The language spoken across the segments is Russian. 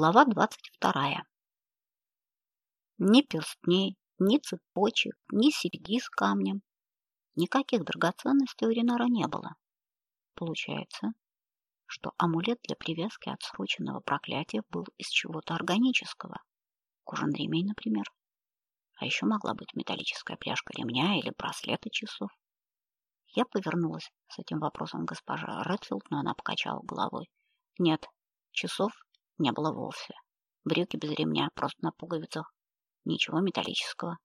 Глава двадцать вторая. Ни перстней, ни цепочек, ни серьги с камнем. Никаких драгоценностей у Ринара не было. Получается, что амулет для привязки отсроченного проклятия был из чего-то органического. Кожаный ремень, например. А еще могла быть металлическая пряжка ремня или браслеты часов. Я повернулась с этим вопросом к госпоже Редфилд, но она покачала головой. Нет, часов не было вовсе. Брюки без ремня, просто на пуговицах. Ничего металлического.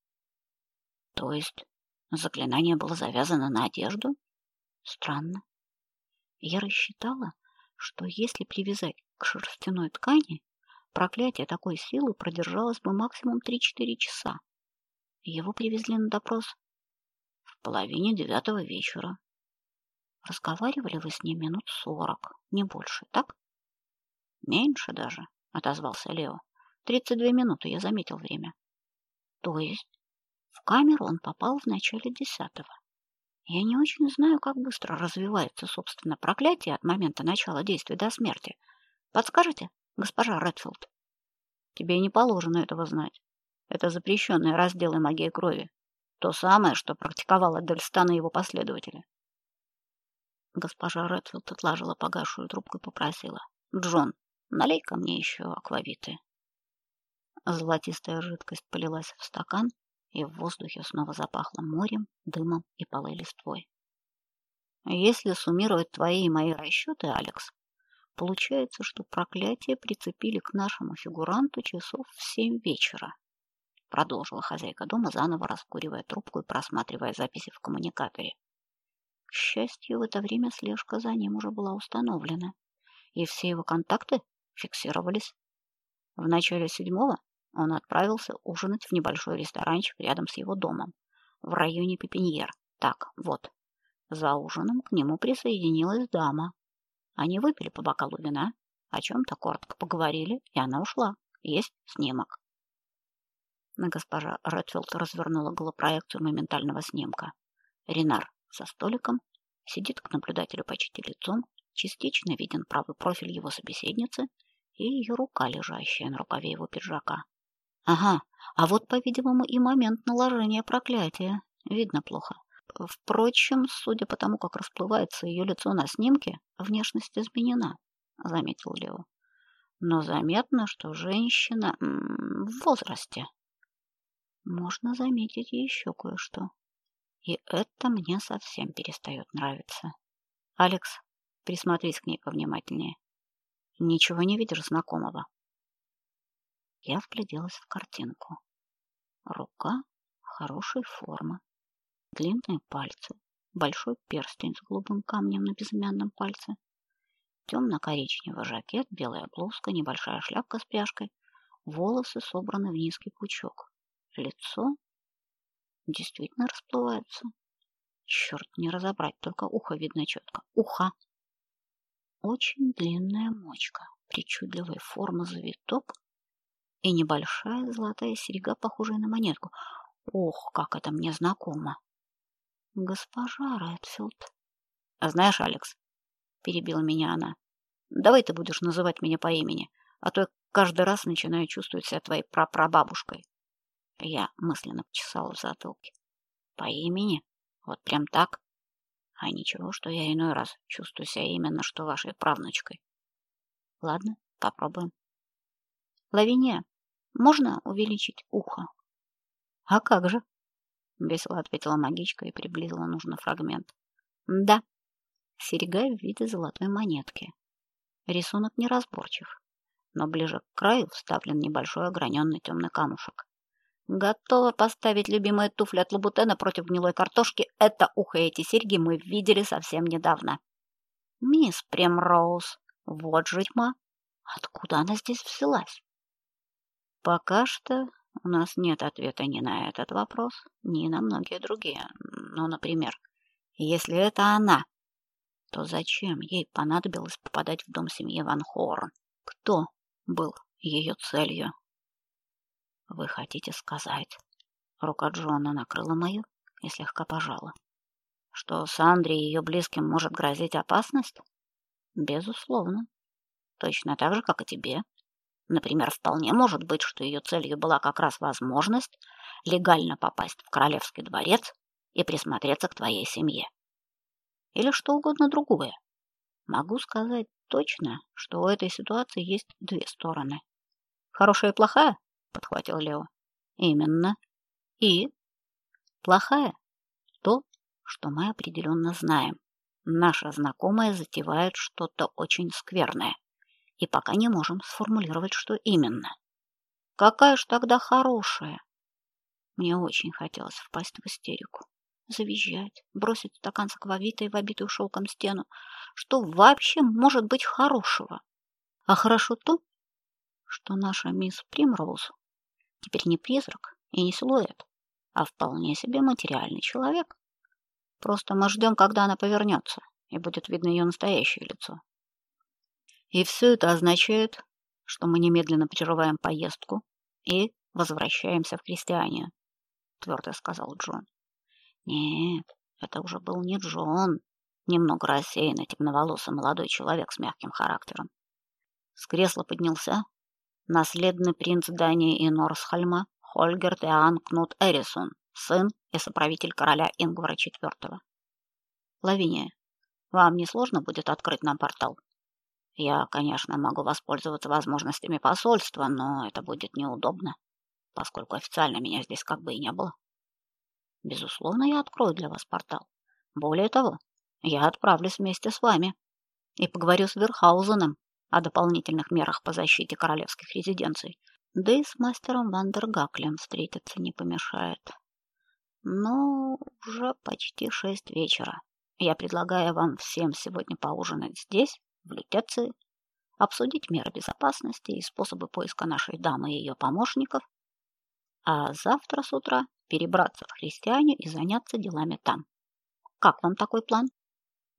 То есть заклинание было завязано на одежду? Странно. Я рассчитала, что если привязать к шерстяной ткани, проклятие такой силы продержалось бы максимум 3-4 часа. Его привезли на допрос в половине девятого вечера. Разговаривали вы с ним минут сорок, не больше, так? Меньше даже, отозвался Лео. Тридцать две минуты, я заметил время. То есть в камеру он попал в начале десятого. Я не очень знаю, как быстро развивается, собственно, проклятие от момента начала действия до смерти. Подскажете, госпожа Редфилд? Тебе не положено этого знать. Это запрещенные разделы магии крови. То самое, что практиковала Дельстан и его последователи. Госпожа Редфилд отложила погасшую трубку и попросила. «Джон, Налей-ка мне еще аквавиты. Золотистая жидкость полилась в стакан, и в воздухе снова запахло морем, дымом и полой листвой. Если суммировать твои и мои расчеты, Алекс, получается, что проклятие прицепили к нашему фигуранту часов в семь вечера. Продолжила хозяйка дома, заново раскуривая трубку и просматривая записи в коммуникаторе. К счастью, в это время слежка за ним уже была установлена, и все его контакты фиксировались. В начале седьмого он отправился ужинать в небольшой ресторанчик рядом с его домом, в районе Пепиньер. Так, вот. За ужином к нему присоединилась дама. Они выпили по бокалу вина, о чем-то коротко поговорили, и она ушла. Есть снимок. Госпожа Редфилд развернула голопроекцию моментального снимка. Ренар за столиком, сидит к наблюдателю почти лицом, частично виден правый профиль его собеседницы и ее рука, лежащая на рукаве его пиджака. Ага, а вот, по-видимому, и момент наложения проклятия. Видно плохо. Впрочем, судя по тому, как расплывается ее лицо на снимке, внешность изменена, заметил Лео. Но заметно, что женщина в возрасте. Можно заметить еще кое-что. И это мне совсем перестает нравиться. Алекс, присмотрись к ней повнимательнее. Ничего не видишь знакомого? Я вгляделась в картинку. Рука хорошей формы, длинные пальцы, большой перстень с голубым камнем на безымянном пальце, темно-коричневый жакет, белая блузка, небольшая шляпка с пряжкой, волосы собраны в низкий пучок. Лицо действительно расплывается. Черт, не разобрать, только ухо видно четко. Ухо! Очень длинная мочка, причудливой формы завиток и небольшая золотая серьга, похожая на монетку. Ох, как это мне знакомо. Госпожа Редфилд. А знаешь, Алекс, перебила меня она. Давай ты будешь называть меня по имени, а то я каждый раз начинаю чувствовать себя твоей прапрабабушкой. Я мысленно почесала в затылке. По имени? Вот прям так? А ничего, что я иной раз чувствую себя именно что вашей правнучкой. Ладно, попробуем. Лавиния, можно увеличить ухо? А как же? Весело ответила магичка и приблизила нужный фрагмент. Да, серега в виде золотой монетки. Рисунок неразборчив, но ближе к краю вставлен небольшой ограненный темный камушек. Готова поставить любимые туфли от Лабутена против гнилой картошки. Это ухо и эти серьги мы видели совсем недавно. Мисс Премроуз, вот же. Откуда она здесь взялась? Пока что у нас нет ответа ни на этот вопрос, ни на многие другие. Ну, например, если это она, то зачем ей понадобилось попадать в дом семьи Ван Хорн? Кто был ее целью? Вы хотите сказать? Рука Джона накрыла мою и слегка пожала. Что Сандре и ее близким может грозить опасность? Безусловно. Точно так же, как и тебе. Например, вполне может быть, что ее целью была как раз возможность легально попасть в королевский дворец и присмотреться к твоей семье. Или что угодно другое. Могу сказать точно, что у этой ситуации есть две стороны. Хорошая и плохая, подхватил Лео. Именно. И плохая то, что мы определенно знаем. Наша знакомая затевает что-то очень скверное, и пока не можем сформулировать, что именно. Какая ж тогда хорошая? Мне очень хотелось впасть в истерику, завизжать, бросить стакан с аквавитой в обитую шелком стену. Что вообще может быть хорошего? А хорошо то, что наша мисс Примроуз теперь не призрак и не силуэт, а вполне себе материальный человек. Просто мы ждем, когда она повернется, и будет видно ее настоящее лицо. И все это означает, что мы немедленно прерываем поездку и возвращаемся в Крестьяне, твердо сказал Джон. Нет, это уже был не Джон, немного рассеянный темноволосый молодой человек с мягким характером. С кресла поднялся наследный принц Дании и Норсхальма Хольгерт Иоанн Кнут Эрисон, сын и соправитель короля Ингвара IV. Лавиния, вам не сложно будет открыть нам портал? Я, конечно, могу воспользоваться возможностями посольства, но это будет неудобно, поскольку официально меня здесь как бы и не было. Безусловно, я открою для вас портал. Более того, я отправлюсь вместе с вами и поговорю с Верхаузеном о дополнительных мерах по защите королевских резиденций. Да и с мастером Вандергаклем встретиться не помешает. Но уже почти шесть вечера. Я предлагаю вам всем сегодня поужинать здесь, в Лютеции, обсудить меры безопасности и способы поиска нашей дамы и ее помощников, а завтра с утра перебраться в Христиане и заняться делами там. Как вам такой план?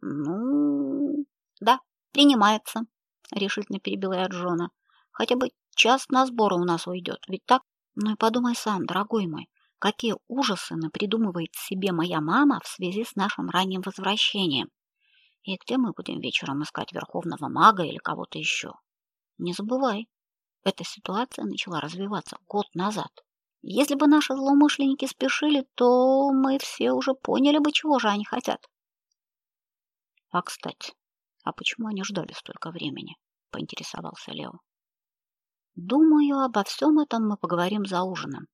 Ну, да, принимается, решительно перебила я Джона. Хотя бы час на сборы у нас уйдет, ведь так? Ну и подумай сам, дорогой мой, какие ужасы напридумывает себе моя мама в связи с нашим ранним возвращением. И где мы будем вечером искать верховного мага или кого-то еще? Не забывай, эта ситуация начала развиваться год назад. Если бы наши злоумышленники спешили, то мы все уже поняли бы, чего же они хотят. А, кстати, а почему они ждали столько времени? поинтересовался Лео. Думаю, обо всем этом мы поговорим за ужином.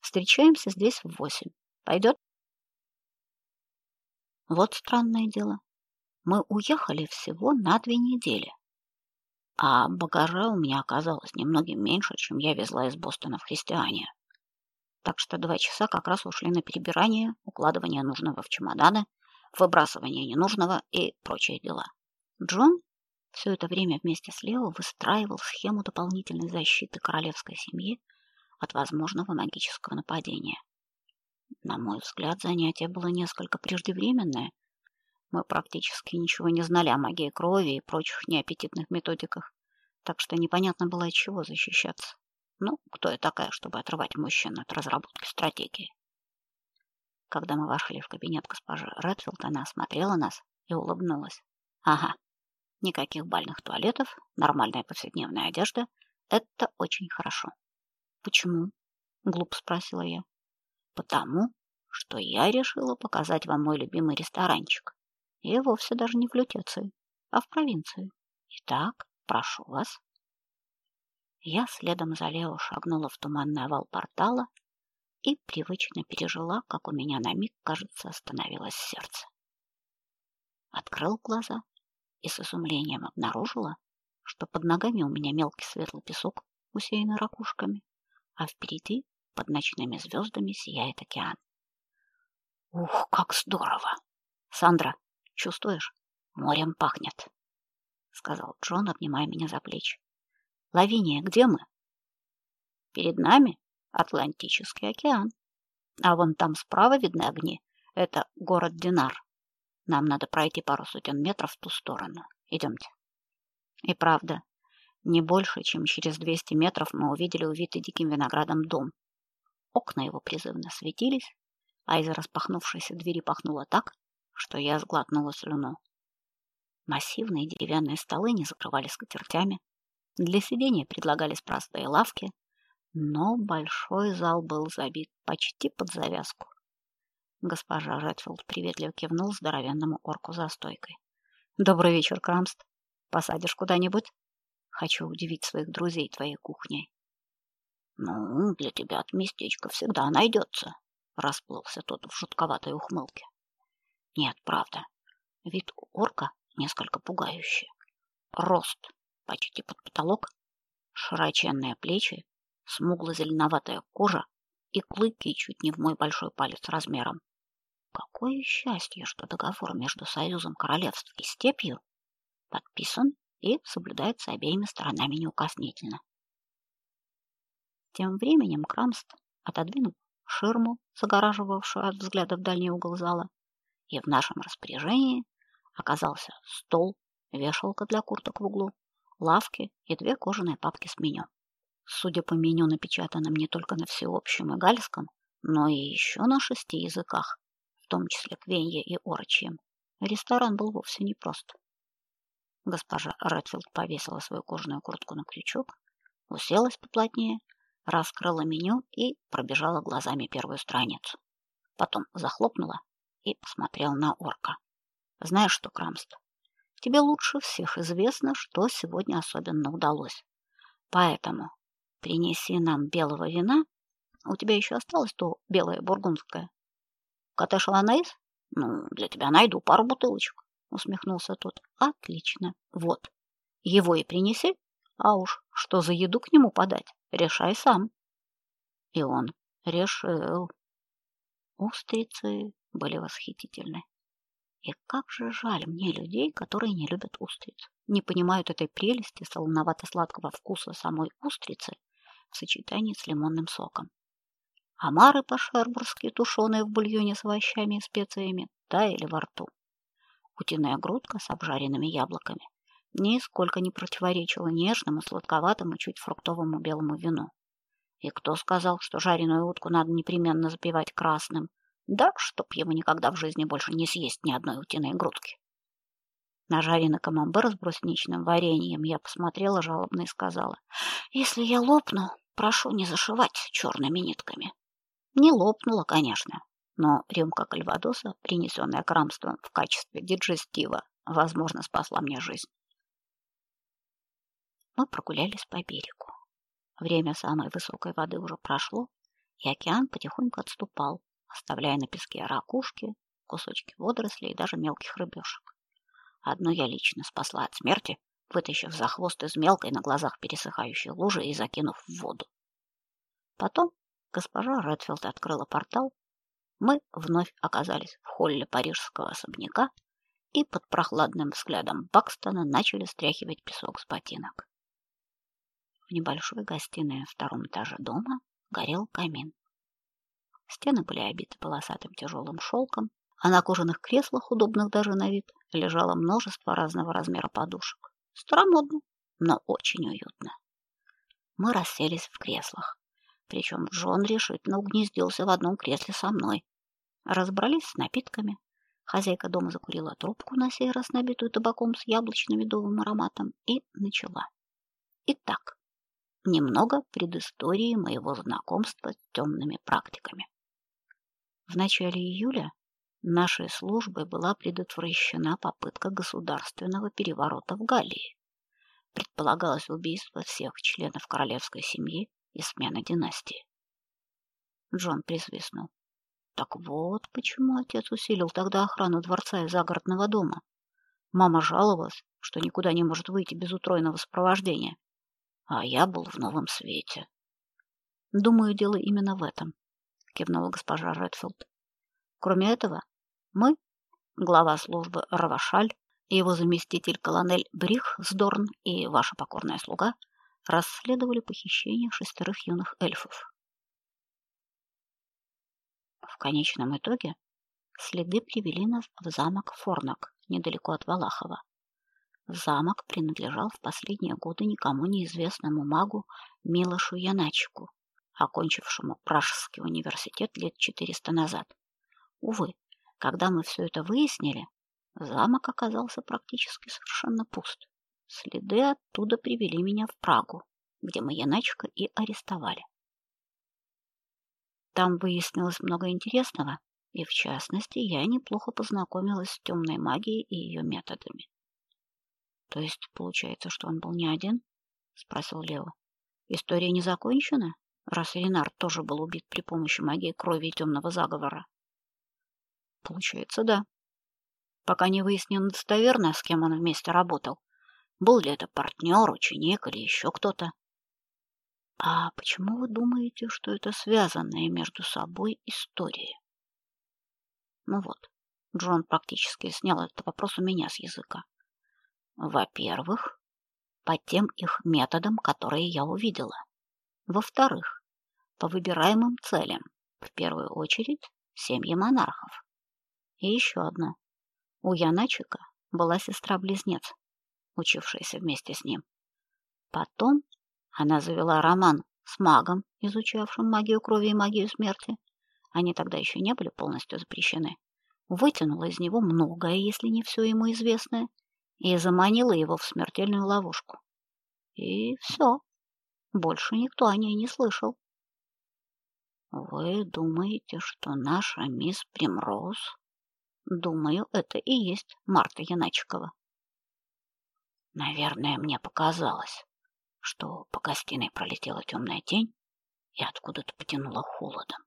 Встречаемся здесь в восемь. Пойдет? Вот странное дело. Мы уехали всего на две недели. А багажа у меня оказалось немногим меньше, чем я везла из Бостона в Христиане. Так что два часа как раз ушли на перебирание, укладывание нужного в чемоданы, выбрасывание ненужного и прочие дела. Джон все это время вместе с Лео выстраивал схему дополнительной защиты королевской семьи от возможного магического нападения. На мой взгляд, занятие было несколько преждевременное. Мы практически ничего не знали о магии крови и прочих неаппетитных методиках, так что непонятно было от чего защищаться. Ну, кто я такая, чтобы отрывать мужчин от разработки стратегии? Когда мы вошли в кабинет госпожи Редфилд, она осмотрела нас и улыбнулась. Ага, Никаких бальных туалетов, нормальная повседневная одежда это очень хорошо. Почему? глупо спросила я. Потому, что я решила показать вам мой любимый ресторанчик. И вовсе даже не в Лютеции, а в провинции. Итак, прошу вас. Я следом за Лео шагнула в туманный овал портала и привычно пережила, как у меня на миг, кажется, остановилось сердце. Открыл глаза и с изумлением обнаружила, что под ногами у меня мелкий светлый песок, усеянный ракушками, а впереди под ночными звездами сияет океан. Ух, как здорово! Сандра, чувствуешь? Морем пахнет, сказал Джон, обнимая меня за плечи. Лавиния, где мы? Перед нами Атлантический океан. А вон там справа видны огни. Это город Динар. Нам надо пройти пару сотен метров в ту сторону. Идемте. И правда, не больше, чем через 200 метров мы увидели увитый диким виноградом дом. Окна его призывно светились, а из распахнувшейся двери пахнуло так, что я сглотнула слюну. Массивные деревянные столы не закрывали скатертями. Для сидения предлагались простые лавки, но большой зал был забит почти под завязку. Госпожа Редфилд приветливо кивнул здоровенному орку за стойкой. Добрый вечер, Крамст. Посадишь куда-нибудь? Хочу удивить своих друзей твоей кухней. Ну, для тебя местечко всегда найдется, расплылся тот в жутковатой ухмылке. Нет, правда. Вид у орка несколько пугающий. Рост почти под потолок, широченные плечи, смугло-зеленоватая кожа и клыки чуть не в мой большой палец размером. Какое счастье, что договор между Союзом Королевств и Степью подписан и соблюдается обеими сторонами неукоснительно. Тем временем Крамст отодвинул ширму, загораживавшую от взглядов дальний угол зала, и в нашем распоряжении оказался стол, вешалка для курток в углу, лавки и две кожаные папки с меню. Судя по меню, напечатанным не только на всеобщем и гальском, но и еще на шести языках, том числе квенье и орочьем, ресторан был вовсе не прост. Госпожа Редфилд повесила свою кожаную куртку на крючок, уселась поплотнее, раскрыла меню и пробежала глазами первую страницу. Потом захлопнула и посмотрела на орка. Знаешь что, Крамст, тебе лучше всех известно, что сегодня особенно удалось. Поэтому принеси нам белого вина. У тебя еще осталось то белое бургундское. Коттедж Ланейс? Ну, для тебя найду пару бутылочек, усмехнулся тот. Отлично. Вот. Его и принеси. А уж что за еду к нему подать, решай сам. И он решил. Устрицы были восхитительны. И как же жаль мне людей, которые не любят устриц, не понимают этой прелести солоновато-сладкого вкуса самой устрицы в сочетании с лимонным соком. Омары по-шербурски, тушеные в бульоне с овощами и специями, таяли во рту. Утиная грудка с обжаренными яблоками нисколько не противоречила нежному, сладковатому, чуть фруктовому белому вину. И кто сказал, что жареную утку надо непременно запивать красным? Да, чтоб его никогда в жизни больше не съесть ни одной утиной грудки. На жареный камамбер с брусничным вареньем я посмотрела жалобно и сказала, «Если я лопну, прошу не зашивать черными нитками». Не лопнула, конечно, но рюмка кальвадоса, принесенная крамством в качестве диджестива, возможно, спасла мне жизнь. Мы прогулялись по берегу. Время самой высокой воды уже прошло, и океан потихоньку отступал, оставляя на песке ракушки, кусочки водорослей и даже мелких рыбешек. Одну я лично спасла от смерти, вытащив за хвост из мелкой на глазах пересыхающей лужи и закинув в воду. Потом Госпожа Редфилд открыла портал. Мы вновь оказались в холле парижского особняка и под прохладным взглядом Бакстона начали стряхивать песок с ботинок. В небольшой гостиной втором этаже дома горел камин. Стены были обиты полосатым тяжелым шелком, а на кожаных креслах, удобных даже на вид, лежало множество разного размера подушек. Старомодно, но очень уютно. Мы расселись в креслах. Причем Джон решительно угнездился в одном кресле со мной. Разобрались с напитками. Хозяйка дома закурила трубку, на сей раз набитую табаком с яблочно-медовым ароматом, и начала. Итак, немного предыстории моего знакомства с темными практиками. В начале июля нашей службой была предотвращена попытка государственного переворота в Галлии. Предполагалось убийство всех членов королевской семьи и смена династии. Джон присвистнул. Так вот, почему отец усилил тогда охрану дворца и загородного дома. Мама жаловалась, что никуда не может выйти без утройного сопровождения. А я был в новом свете. Думаю, дело именно в этом, кивнула госпожа Редфилд. Кроме этого, мы, глава службы Равашаль, его заместитель колонель Брихсдорн и ваша покорная слуга — расследовали похищение шестерых юных эльфов. В конечном итоге следы привели нас в замок Форнак, недалеко от Валахова. Замок принадлежал в последние годы никому неизвестному магу Милошу Яначику, окончившему Пражский университет лет 400 назад. Увы, когда мы все это выяснили, замок оказался практически совершенно пуст. Следы оттуда привели меня в Прагу, где Маяначка и арестовали. Там выяснилось много интересного, и в частности, я неплохо познакомилась с темной магией и ее методами. То есть получается, что он был не один? спросил Лео. История не закончена, раз Ренар тоже был убит при помощи магии крови и темного заговора. Получается, да. Пока не выяснено достоверно, с кем он вместе работал. Был ли это партнер, ученик или еще кто-то. А почему вы думаете, что это связанные между собой истории? Ну вот, Джон практически снял этот вопрос у меня с языка. Во-первых, по тем их методам, которые я увидела. Во-вторых, по выбираемым целям, в первую очередь, семьи монархов. И еще одно. У Яначика была сестра-близнец, учившаяся вместе с ним. Потом она завела роман с магом, изучавшим магию крови и магию смерти. Они тогда еще не были полностью запрещены. Вытянула из него многое, если не все ему известное, и заманила его в смертельную ловушку. И все. Больше никто о ней не слышал. Вы думаете, что наша мисс Примроуз? Думаю, это и есть Марта Яначикова. Наверное, мне показалось, что по гостиной пролетела темная тень и откуда-то потянуло холодом.